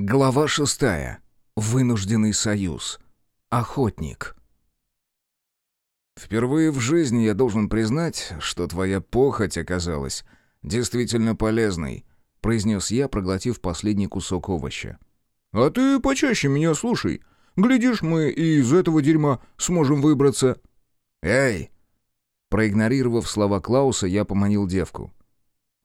Глава шестая. Вынужденный союз. Охотник. Впервые в жизни я должен признать, что твоя похоть оказалась действительно полезной, произнес я, проглотив последний кусок овоща. А ты почаще меня слушай. Глядишь, мы и из этого дерьма сможем выбраться. Эй! Проигнорировав слова Клауса, я поманил девку.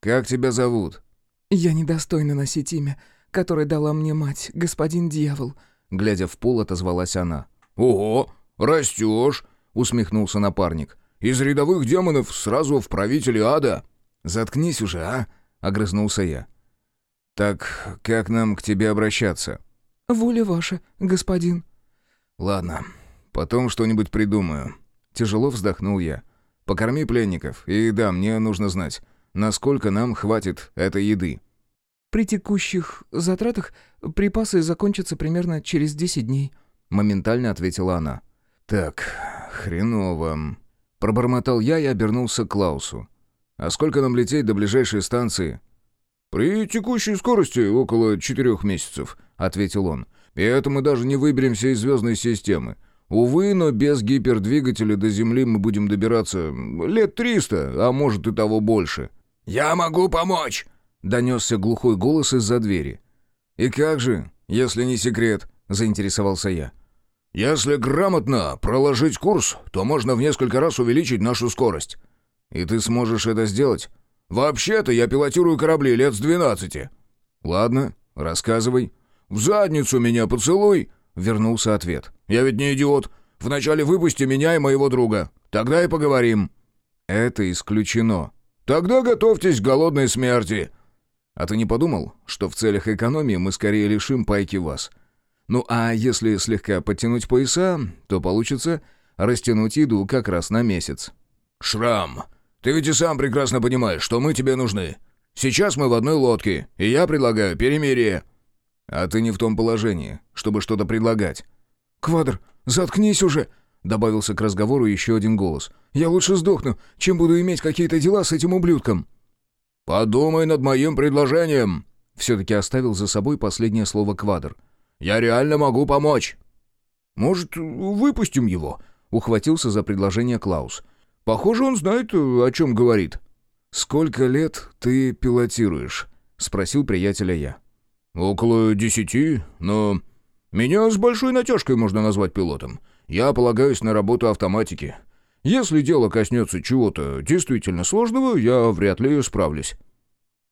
Как тебя зовут? Я недостойна носить имя, который дала мне мать, господин дьявол», — глядя в пол, отозвалась она. «Ого, растешь!» — усмехнулся напарник. «Из рядовых демонов сразу в правители ада!» «Заткнись уже, а!» — огрызнулся я. «Так как нам к тебе обращаться?» «Воля ваша, господин». «Ладно, потом что-нибудь придумаю». Тяжело вздохнул я. «Покорми пленников, и да, мне нужно знать, насколько нам хватит этой еды». При текущих затратах припасы закончатся примерно через 10 дней», — моментально ответила она. «Так, хреново». Пробормотал я и обернулся к Клаусу. «А сколько нам лететь до ближайшей станции?» «При текущей скорости около четырех месяцев», — ответил он. «И это мы даже не выберемся из звездной системы. Увы, но без гипердвигателя до Земли мы будем добираться лет триста, а может и того больше». «Я могу помочь!» Донесся глухой голос из-за двери. «И как же, если не секрет?» — заинтересовался я. «Если грамотно проложить курс, то можно в несколько раз увеличить нашу скорость». «И ты сможешь это сделать?» «Вообще-то я пилотирую корабли лет с двенадцати». «Ладно, рассказывай». «В задницу меня поцелуй!» — вернулся ответ. «Я ведь не идиот. Вначале выпусти меня и моего друга. Тогда и поговорим». «Это исключено». «Тогда готовьтесь к голодной смерти», а ты не подумал, что в целях экономии мы скорее лишим пайки вас? Ну а если слегка подтянуть пояса, то получится растянуть еду как раз на месяц». «Шрам, ты ведь и сам прекрасно понимаешь, что мы тебе нужны. Сейчас мы в одной лодке, и я предлагаю перемирие». «А ты не в том положении, чтобы что-то предлагать». «Квадр, заткнись уже!» Добавился к разговору еще один голос. «Я лучше сдохну, чем буду иметь какие-то дела с этим ублюдком». «Подумай над моим предложением!» Все-таки оставил за собой последнее слово Квадр. «Я реально могу помочь!» «Может, выпустим его?» Ухватился за предложение Клаус. «Похоже, он знает, о чем говорит». «Сколько лет ты пилотируешь?» Спросил приятеля я. «Около десяти, но... Меня с большой натяжкой можно назвать пилотом. Я полагаюсь на работу автоматики. Если дело коснется чего-то действительно сложного, я вряд ли справлюсь».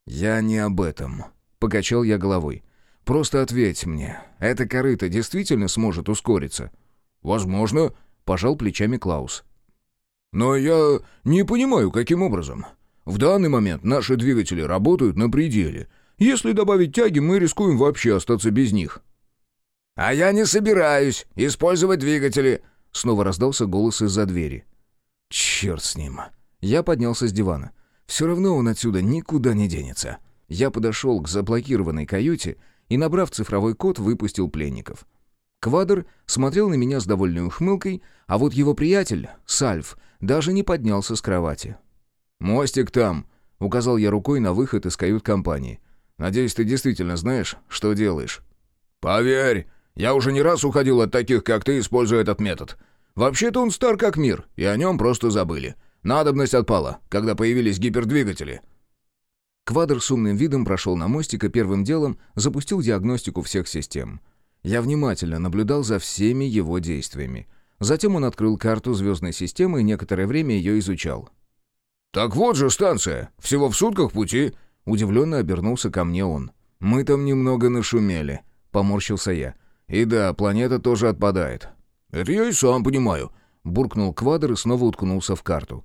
«Я не об этом», — покачал я головой. «Просто ответь мне, эта корыта действительно сможет ускориться?» «Возможно», — пожал плечами Клаус. «Но я не понимаю, каким образом. В данный момент наши двигатели работают на пределе. Если добавить тяги, мы рискуем вообще остаться без них». «А я не собираюсь использовать двигатели», — снова раздался голос из-за двери. Черт с ним. Я поднялся с дивана. Все равно он отсюда никуда не денется. Я подошел к заблокированной каюте и, набрав цифровой код, выпустил пленников. Квадр смотрел на меня с довольной ухмылкой, а вот его приятель, Сальф, даже не поднялся с кровати. «Мостик там», — указал я рукой на выход из кают-компании. «Надеюсь, ты действительно знаешь, что делаешь». «Поверь, я уже не раз уходил от таких, как ты, используя этот метод. Вообще-то он стар как мир, и о нем просто забыли. Надобность отпала, когда появились гипердвигатели». Квадр с умным видом прошел на мостик и первым делом запустил диагностику всех систем. Я внимательно наблюдал за всеми его действиями. Затем он открыл карту звездной системы и некоторое время ее изучал. «Так вот же станция, всего в сутках пути», — удивленно обернулся ко мне он. «Мы там немного нашумели», — поморщился я. «И да, планета тоже отпадает. «Это я и сам понимаю», — буркнул Квадр и снова уткнулся в карту.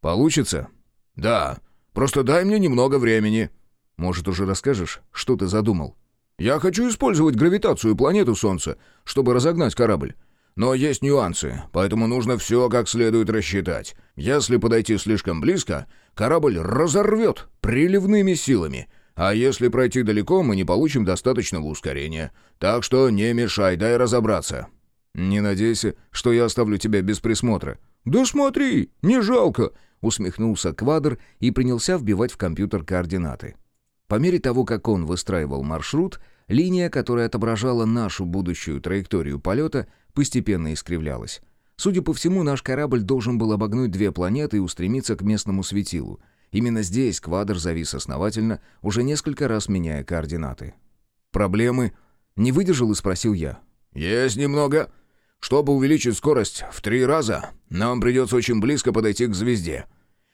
«Получится?» «Да. Просто дай мне немного времени». «Может, уже расскажешь, что ты задумал?» «Я хочу использовать гравитацию планеты Солнца, чтобы разогнать корабль. Но есть нюансы, поэтому нужно все как следует рассчитать. Если подойти слишком близко, корабль разорвет приливными силами, а если пройти далеко, мы не получим достаточного ускорения. Так что не мешай, дай разобраться». «Не надейся, что я оставлю тебя без присмотра». «Да смотри, не жалко!» — усмехнулся Квадр и принялся вбивать в компьютер координаты. По мере того, как он выстраивал маршрут, Линия, которая отображала нашу будущую траекторию полета, постепенно искривлялась. Судя по всему, наш корабль должен был обогнуть две планеты и устремиться к местному светилу. Именно здесь квадр завис основательно, уже несколько раз меняя координаты. «Проблемы?» — не выдержал и спросил я. «Есть немного. Чтобы увеличить скорость в три раза, нам придется очень близко подойти к звезде.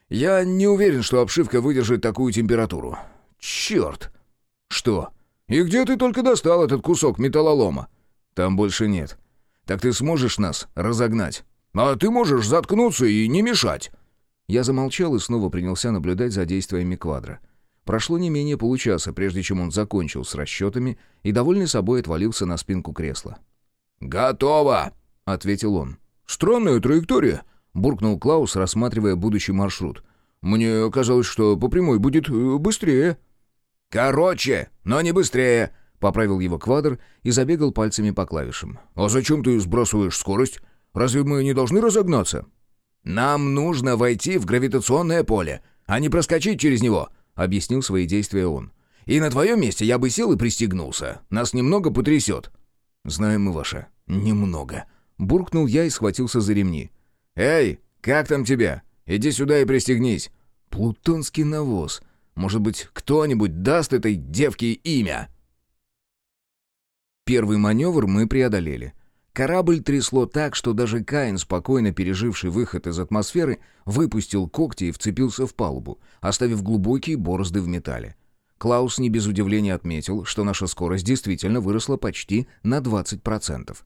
Я не уверен, что обшивка выдержит такую температуру. Черт!» «Что?» «И где ты только достал этот кусок металлолома?» «Там больше нет. Так ты сможешь нас разогнать?» «А ты можешь заткнуться и не мешать». Я замолчал и снова принялся наблюдать за действиями квадра. Прошло не менее получаса, прежде чем он закончил с расчетами и, довольный собой, отвалился на спинку кресла. «Готово!» — ответил он. «Странная траектория», — буркнул Клаус, рассматривая будущий маршрут. «Мне казалось, что по прямой будет э, быстрее». «Короче, но не быстрее», — поправил его квадр и забегал пальцами по клавишам. «А зачем ты сбрасываешь скорость? Разве мы не должны разогнаться?» «Нам нужно войти в гравитационное поле, а не проскочить через него», — объяснил свои действия он. «И на твоем месте я бы сел и пристегнулся. Нас немного потрясет». «Знаем мы ваше. Немного». Буркнул я и схватился за ремни. «Эй, как там тебя? Иди сюда и пристегнись». «Плутонский навоз. Может быть, кто-нибудь даст этой девке имя?» Первый маневр мы преодолели. Корабль трясло так, что даже Каин, спокойно переживший выход из атмосферы, выпустил когти и вцепился в палубу, оставив глубокие борозды в металле. Клаус не без удивления отметил, что наша скорость действительно выросла почти на 20%.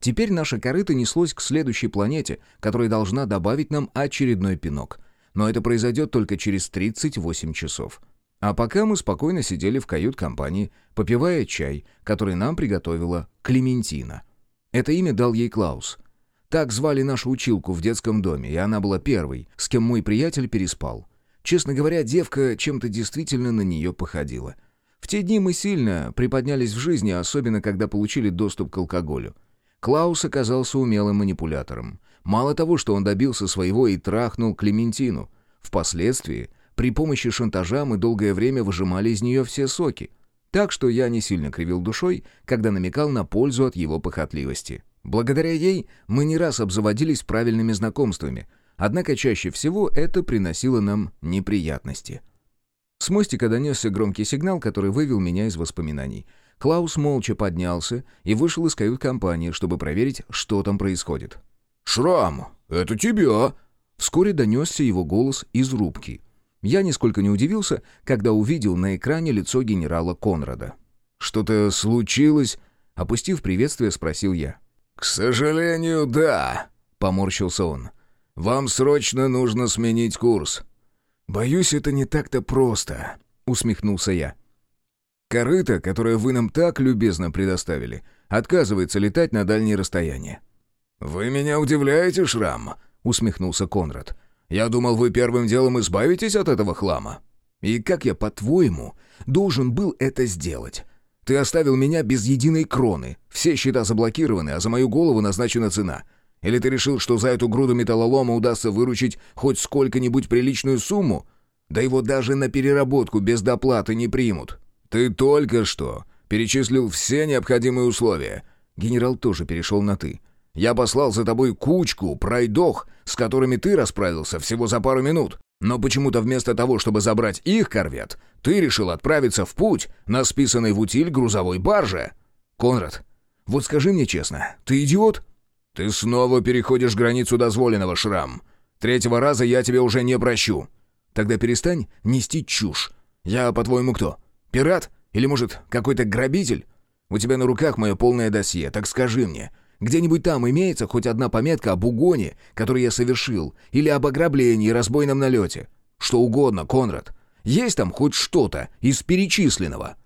Теперь наша корыто неслось к следующей планете, которая должна добавить нам очередной пинок. Но это произойдет только через 38 часов. А пока мы спокойно сидели в кают-компании, попивая чай, который нам приготовила Клементина — это имя дал ей Клаус. Так звали нашу училку в детском доме, и она была первой, с кем мой приятель переспал. Честно говоря, девка чем-то действительно на нее походила. В те дни мы сильно приподнялись в жизни, особенно когда получили доступ к алкоголю. Клаус оказался умелым манипулятором. Мало того, что он добился своего и трахнул Клементину. Впоследствии, при помощи шантажа мы долгое время выжимали из нее все соки — так что я не сильно кривил душой, когда намекал на пользу от его похотливости. Благодаря ей мы не раз обзаводились правильными знакомствами, однако чаще всего это приносило нам неприятности. С мостика донесся громкий сигнал, который вывел меня из воспоминаний. Клаус молча поднялся и вышел из кают-компании, чтобы проверить, что там происходит. «Шрам, это тебя!» Вскоре донесся его голос из рубки — я нисколько не удивился, когда увидел на экране лицо генерала Конрада. «Что-то случилось?» — опустив приветствие, спросил я. «К сожалению, да», — поморщился он. «Вам срочно нужно сменить курс». «Боюсь, это не так-то просто», — усмехнулся я. «Корыто, которое вы нам так любезно предоставили, отказывается летать на дальние расстояния». «Вы меня удивляете, Шрам?» — усмехнулся Конрад. Я думал, вы первым делом избавитесь от этого хлама». «И как я, по-твоему, должен был это сделать? Ты оставил меня без единой кроны. Все счета заблокированы, а за мою голову назначена цена. Или ты решил, что за эту груду металлолома удастся выручить хоть сколько-нибудь приличную сумму? Да его даже на переработку без доплаты не примут». «Ты только что перечислил все необходимые условия». Генерал тоже перешел на «ты». Я послал за тобой кучку пройдох, с которыми ты расправился всего за пару минут. Но почему-то вместо того, чтобы забрать их корвет, ты решил отправиться в путь на списанной в утиль грузовой барже. Конрад, вот скажи мне честно, ты идиот? Ты снова переходишь границу дозволенного, Шрам. Третьего раза я тебе уже не прощу. Тогда перестань нести чушь. Я, по-твоему, кто? Пират? Или, может, какой-то грабитель? У тебя на руках мое полное досье, так скажи мне, где-нибудь там имеется хоть одна пометка об угоне, который я совершил, или об ограблении и разбойном налете. Что угодно, Конрад. Есть там хоть что-то из перечисленного?»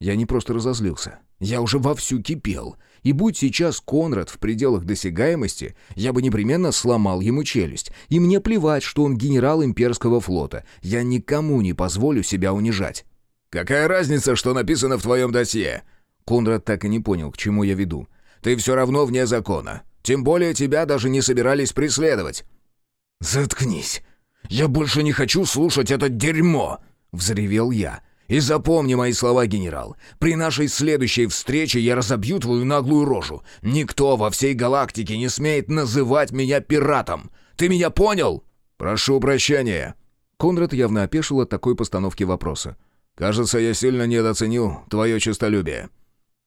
Я не просто разозлился. Я уже вовсю кипел. И будь сейчас Конрад в пределах досягаемости, я бы непременно сломал ему челюсть. И мне плевать, что он генерал имперского флота. Я никому не позволю себя унижать. «Какая разница, что написано в твоем досье?» Конрад так и не понял, к чему я веду. Ты все равно вне закона. Тем более тебя даже не собирались преследовать». «Заткнись. Я больше не хочу слушать это дерьмо!» — взревел я. И запомни мои слова, генерал. При нашей следующей встрече я разобью твою наглую рожу. Никто во всей галактике не смеет называть меня пиратом. Ты меня понял? Прошу прощения». Конрад явно опешил от такой постановки вопроса. «Кажется, я сильно недооценил твое честолюбие.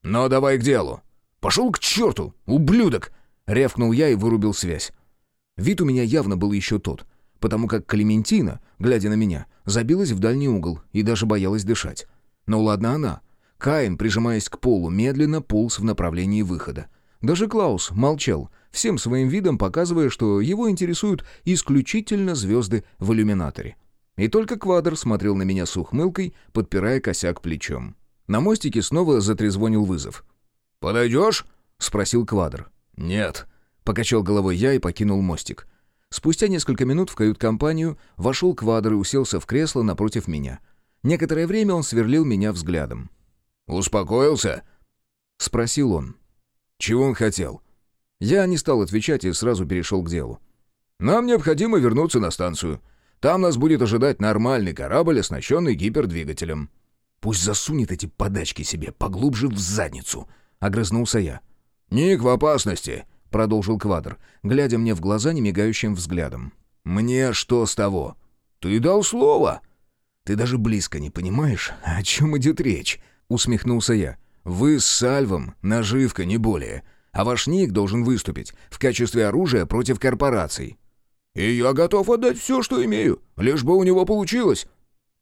Но давай к делу». «Пошел к черту, ублюдок!» — рявкнул я и вырубил связь. Вид у меня явно был еще тот, потому как Клементина, глядя на меня, забилась в дальний угол и даже боялась дышать. Но ладно она. Каин, прижимаясь к полу, медленно полз в направлении выхода. Даже Клаус молчал, всем своим видом показывая, что его интересуют исключительно звезды в иллюминаторе. И только Квадр смотрел на меня с ухмылкой, подпирая косяк плечом. На мостике снова затрезвонил вызов. «Подойдешь?» — спросил Квадр. «Нет», — покачал головой я и покинул мостик. Спустя несколько минут в кают-компанию вошел Квадр и уселся в кресло напротив меня. Некоторое время он сверлил меня взглядом. «Успокоился?» — спросил он. «Чего он хотел?» Я не стал отвечать и сразу перешел к делу. «Нам необходимо вернуться на станцию. Там нас будет ожидать нормальный корабль, оснащенный гипердвигателем». «Пусть засунет эти подачки себе поглубже в задницу», — огрызнулся я. «Ник в опасности», продолжил Квадр, глядя мне в глаза немигающим взглядом. «Мне что с того? Ты дал слово!» «Ты даже близко не понимаешь, о чем идет речь», — усмехнулся я. «Вы с Сальвом наживка, не более, а ваш ник должен выступить в качестве оружия против корпораций». «И я готов отдать все, что имею, лишь бы у него получилось».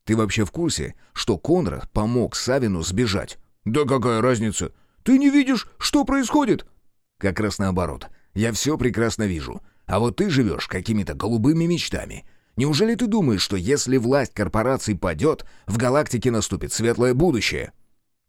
«Ты вообще в курсе, что Конрад помог Савину сбежать?» «Да какая разница? Ты не видишь, что происходит?» Как раз наоборот. Я все прекрасно вижу. А вот ты живешь какими-то голубыми мечтами. Неужели ты думаешь, что если власть корпораций падет, в галактике наступит светлое будущее?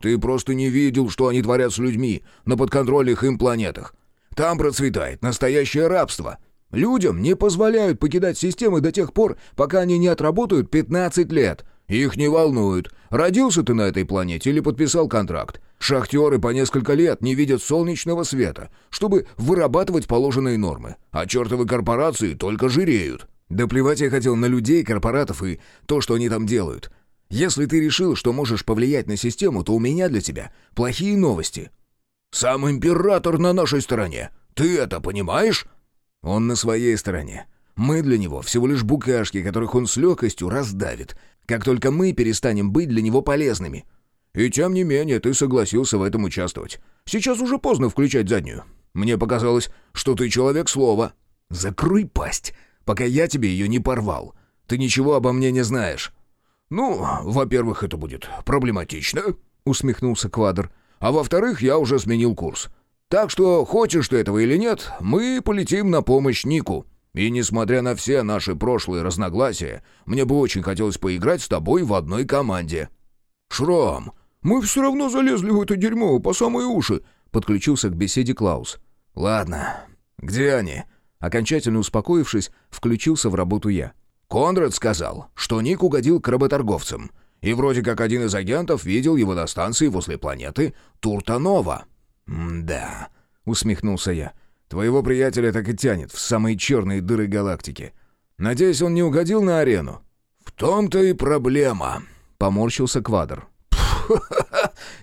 Ты просто не видел, что они творят с людьми на подконтрольных им планетах. Там процветает настоящее рабство. Людям не позволяют покидать системы до тех пор, пока они не отработают 15 лет. Их не волнует, родился ты на этой планете или подписал контракт. Шахтеры по несколько лет не видят солнечного света, чтобы вырабатывать положенные нормы, а чертовы корпорации только жиреют. Да плевать я хотел на людей, корпоратов и то, что они там делают. Если ты решил, что можешь повлиять на систему, то у меня для тебя плохие новости. Сам император на нашей стороне. Ты это понимаешь? Он на своей стороне. Мы для него всего лишь букашки, которых он с легкостью раздавит, как только мы перестанем быть для него полезными. И тем не менее ты согласился в этом участвовать. Сейчас уже поздно включать заднюю. Мне показалось, что ты человек слова». «Закрой пасть, пока я тебе ее не порвал. Ты ничего обо мне не знаешь». «Ну, во-первых, это будет проблематично», — усмехнулся Квадр. «А во-вторых, я уже сменил курс. Так что, хочешь ты этого или нет, мы полетим на помощь Нику. И несмотря на все наши прошлые разногласия, мне бы очень хотелось поиграть с тобой в одной команде». «Шрам, «Мы все равно залезли в это дерьмо по самые уши», — подключился к беседе Клаус. «Ладно. Где они?» Окончательно успокоившись, включился в работу я. «Конрад сказал, что Ник угодил к работорговцам, и вроде как один из агентов видел его на станции возле планеты Туртанова». «Да», — усмехнулся я. «Твоего приятеля так и тянет в самые черные дыры галактики. Надеюсь, он не угодил на арену?» «В том-то и проблема», — поморщился Квадр.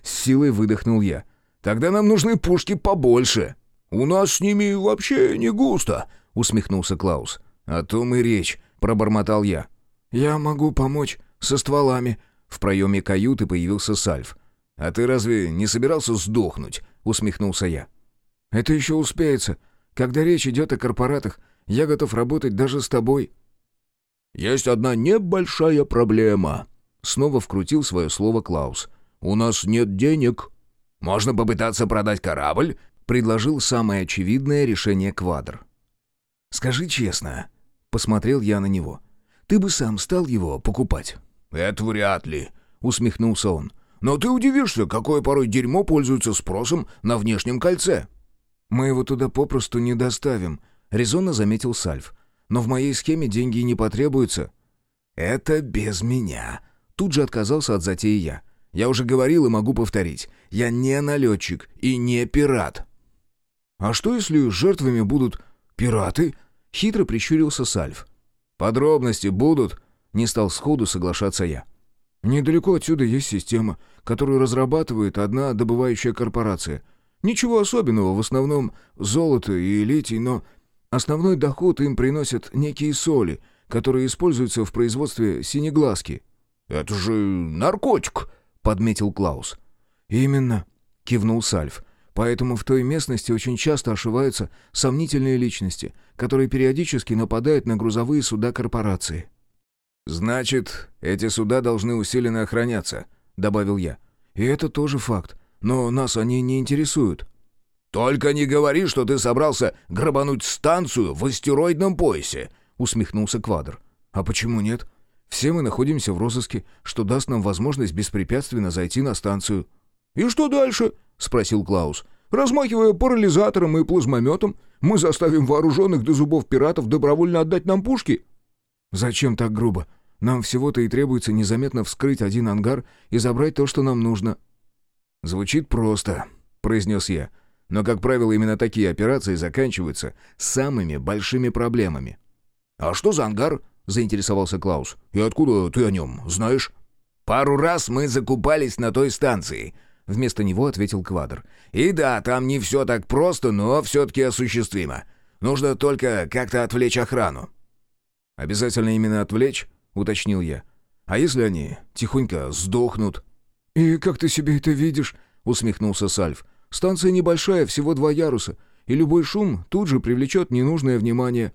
С силой выдохнул я. «Тогда нам нужны пушки побольше». «У нас с ними вообще не густо», — усмехнулся Клаус. «О том и речь», — пробормотал я. «Я могу помочь со стволами». В проеме каюты появился Сальф. «А ты разве не собирался сдохнуть?» — усмехнулся я. «Это еще успеется. Когда речь идет о корпоратах, я готов работать даже с тобой». «Есть одна небольшая проблема», Снова вкрутил свое слово Клаус. «У нас нет денег. Можно попытаться продать корабль?» Предложил самое очевидное решение Квадр. «Скажи честно», — посмотрел я на него, — «ты бы сам стал его покупать?» «Это вряд ли», — усмехнулся он. «Но ты удивишься, какое порой дерьмо пользуется спросом на внешнем кольце». «Мы его туда попросту не доставим», — резонно заметил Сальф. «Но в моей схеме деньги не потребуются». «Это без меня», Тут же отказался от затеи я. Я уже говорил и могу повторить. Я не налетчик и не пират. «А что, если жертвами будут пираты?» — хитро прищурился Сальф. «Подробности будут?» — не стал сходу соглашаться я. Недалеко отсюда есть система, которую разрабатывает одна добывающая корпорация. Ничего особенного, в основном золото и литий, но основной доход им приносят некие соли, которые используются в производстве синеглазки». «Это же наркотик», — подметил Клаус. «Именно», — кивнул Сальф. «Поэтому в той местности очень часто ошиваются сомнительные личности, которые периодически нападают на грузовые суда корпорации». «Значит, эти суда должны усиленно охраняться», — добавил я. «И это тоже факт. Но нас они не интересуют». «Только не говори, что ты собрался грабануть станцию в астероидном поясе», — усмехнулся Квадр. «А почему нет? Все мы находимся в розыске, что даст нам возможность беспрепятственно зайти на станцию». «И что дальше?» — спросил Клаус. «Размахивая парализатором и плазмометом, мы заставим вооруженных до зубов пиратов добровольно отдать нам пушки?» «Зачем так грубо? Нам всего-то и требуется незаметно вскрыть один ангар и забрать то, что нам нужно». «Звучит просто», — произнес я. «Но, как правило, именно такие операции заканчиваются самыми большими проблемами». «А что за ангар?» — заинтересовался Клаус. «И откуда ты о нем знаешь?» «Пару раз мы закупались на той станции», — вместо него ответил Квадр. «И да, там не все так просто, но все-таки осуществимо. Нужно только как-то отвлечь охрану». «Обязательно именно отвлечь?» — уточнил я. «А если они тихонько сдохнут?» «И как ты себе это видишь?» — усмехнулся Сальф. «Станция небольшая, всего два яруса, и любой шум тут же привлечет ненужное внимание».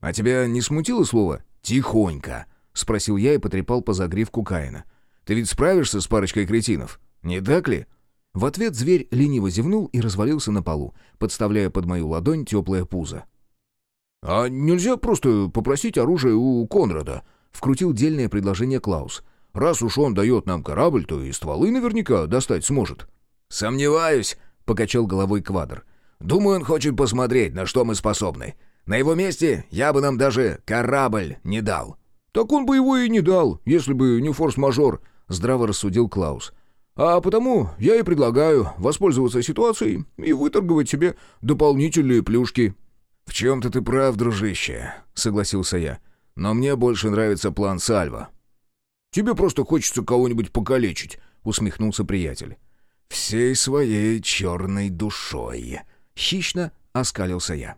«А тебя не смутило слово «тихонько»?» — спросил я и потрепал по загривку Каина. «Ты ведь справишься с парочкой кретинов, не так ли?» В ответ зверь лениво зевнул и развалился на полу, подставляя под мою ладонь теплое пузо. «А нельзя просто попросить оружие у Конрада?» — вкрутил дельное предложение Клаус. «Раз уж он дает нам корабль, то и стволы наверняка достать сможет». «Сомневаюсь», — покачал головой Квадр. «Думаю, он хочет посмотреть, на что мы способны. На его месте я бы нам даже корабль не дал». «Так он бы его и не дал, если бы не форс-мажор», — здраво рассудил Клаус. «А потому я и предлагаю воспользоваться ситуацией и выторговать себе дополнительные плюшки». «В чем-то ты прав, дружище», — согласился я. «Но мне больше нравится план Сальва». «Тебе просто хочется кого-нибудь покалечить», — усмехнулся приятель. «Всей своей черной душой», — хищно оскалился я.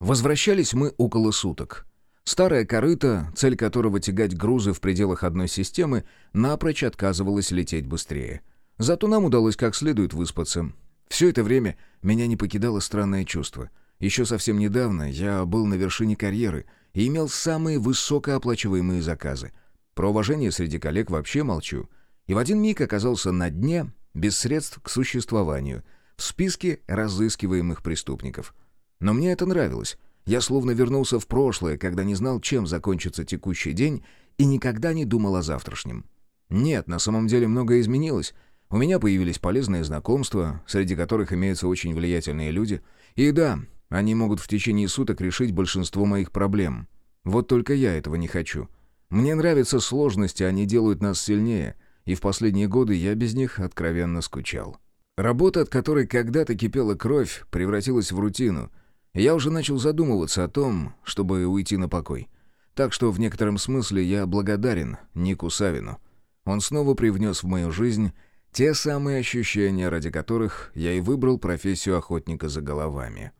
Возвращались мы около суток. Старая корыта, цель которого тягать грузы в пределах одной системы, напрочь отказывалась лететь быстрее. Зато нам удалось как следует выспаться. Все это время меня не покидало странное чувство. Еще совсем недавно я был на вершине карьеры и имел самые высокооплачиваемые заказы. Про уважение среди коллег вообще молчу. И в один миг оказался на дне, без средств к существованию, в списке разыскиваемых преступников. Но мне это нравилось. Я словно вернулся в прошлое, когда не знал, чем закончится текущий день, и никогда не думал о завтрашнем. Нет, на самом деле многое изменилось — у меня появились полезные знакомства, среди которых имеются очень влиятельные люди. И да, они могут в течение суток решить большинство моих проблем. Вот только я этого не хочу. Мне нравятся сложности, они делают нас сильнее, и в последние годы я без них откровенно скучал. Работа, от которой когда-то кипела кровь, превратилась в рутину. Я уже начал задумываться о том, чтобы уйти на покой. Так что в некотором смысле я благодарен Нику Савину. Он снова привнес в мою жизнь те самые ощущения, ради которых я и выбрал профессию охотника за головами.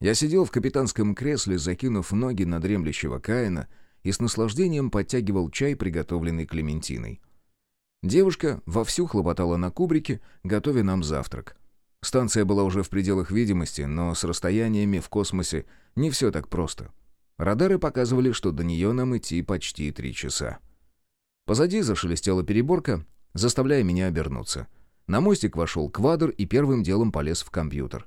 Я сидел в капитанском кресле, закинув ноги на дремлющего Каина, и с наслаждением подтягивал чай, приготовленный Клементиной. Девушка вовсю хлопотала на кубрике, готовя нам завтрак. Станция была уже в пределах видимости, но с расстояниями в космосе не все так просто. Радары показывали, что до нее нам идти почти три часа. Позади зашелестела переборка, заставляя меня обернуться. На мостик вошел квадр и первым делом полез в компьютер.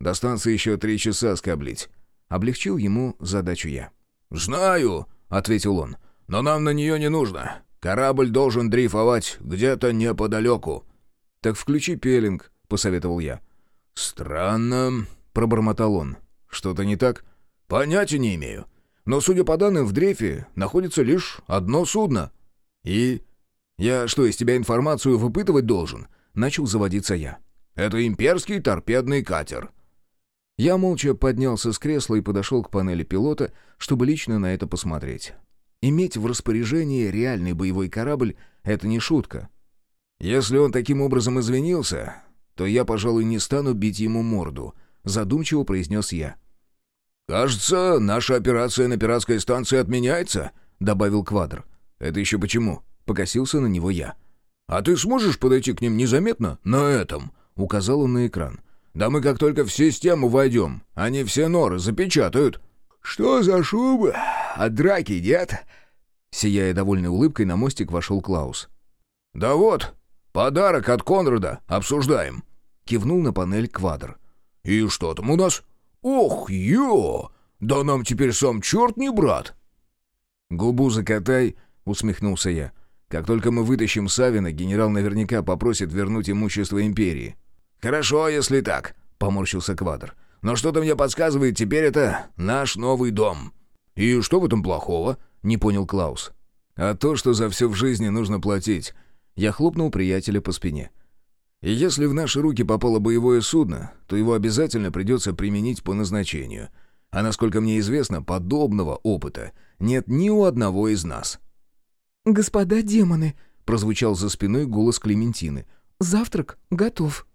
«До станции еще три часа скоблить». Облегчил ему задачу я. «Знаю», — ответил он, — «но нам на нее не нужно. Корабль должен дрейфовать где-то неподалеку». «Так включи пелинг», — посоветовал я. «Странно», — пробормотал он. «Что-то не так?» «Понятия не имею. Но, судя по данным, в дрейфе находится лишь одно судно». «И?» «Я что, из тебя информацию выпытывать должен?» Начал заводиться я. «Это имперский торпедный катер». Я молча поднялся с кресла и подошел к панели пилота, чтобы лично на это посмотреть. Иметь в распоряжении реальный боевой корабль — это не шутка. Если он таким образом извинился, то я, пожалуй, не стану бить ему морду, задумчиво произнес я. «Кажется, наша операция на пиратской станции отменяется», — добавил Квадр. «Это еще почему?» — покосился на него я. «А ты сможешь подойти к ним незаметно на этом?» — указал он на экран. «Да мы как только в систему войдем, они все норы запечатают». «Что за шубы? От драки нет?» Сияя довольной улыбкой, на мостик вошел Клаус. «Да вот, подарок от Конрада, обсуждаем», — кивнул на панель Квадр. «И что там у нас?» «Ох, ё! Да нам теперь сам черт не брат!» «Губу закатай», — усмехнулся я. «Как только мы вытащим Савина, генерал наверняка попросит вернуть имущество империи». «Хорошо, если так», — поморщился Квадр. «Но что-то мне подсказывает, теперь это наш новый дом». «И что в этом плохого?» — не понял Клаус. «А то, что за все в жизни нужно платить». Я хлопнул приятеля по спине. И если в наши руки попало боевое судно, то его обязательно придется применить по назначению. А насколько мне известно, подобного опыта нет ни у одного из нас. «Господа демоны!» — прозвучал за спиной голос Клементины. «Завтрак готов».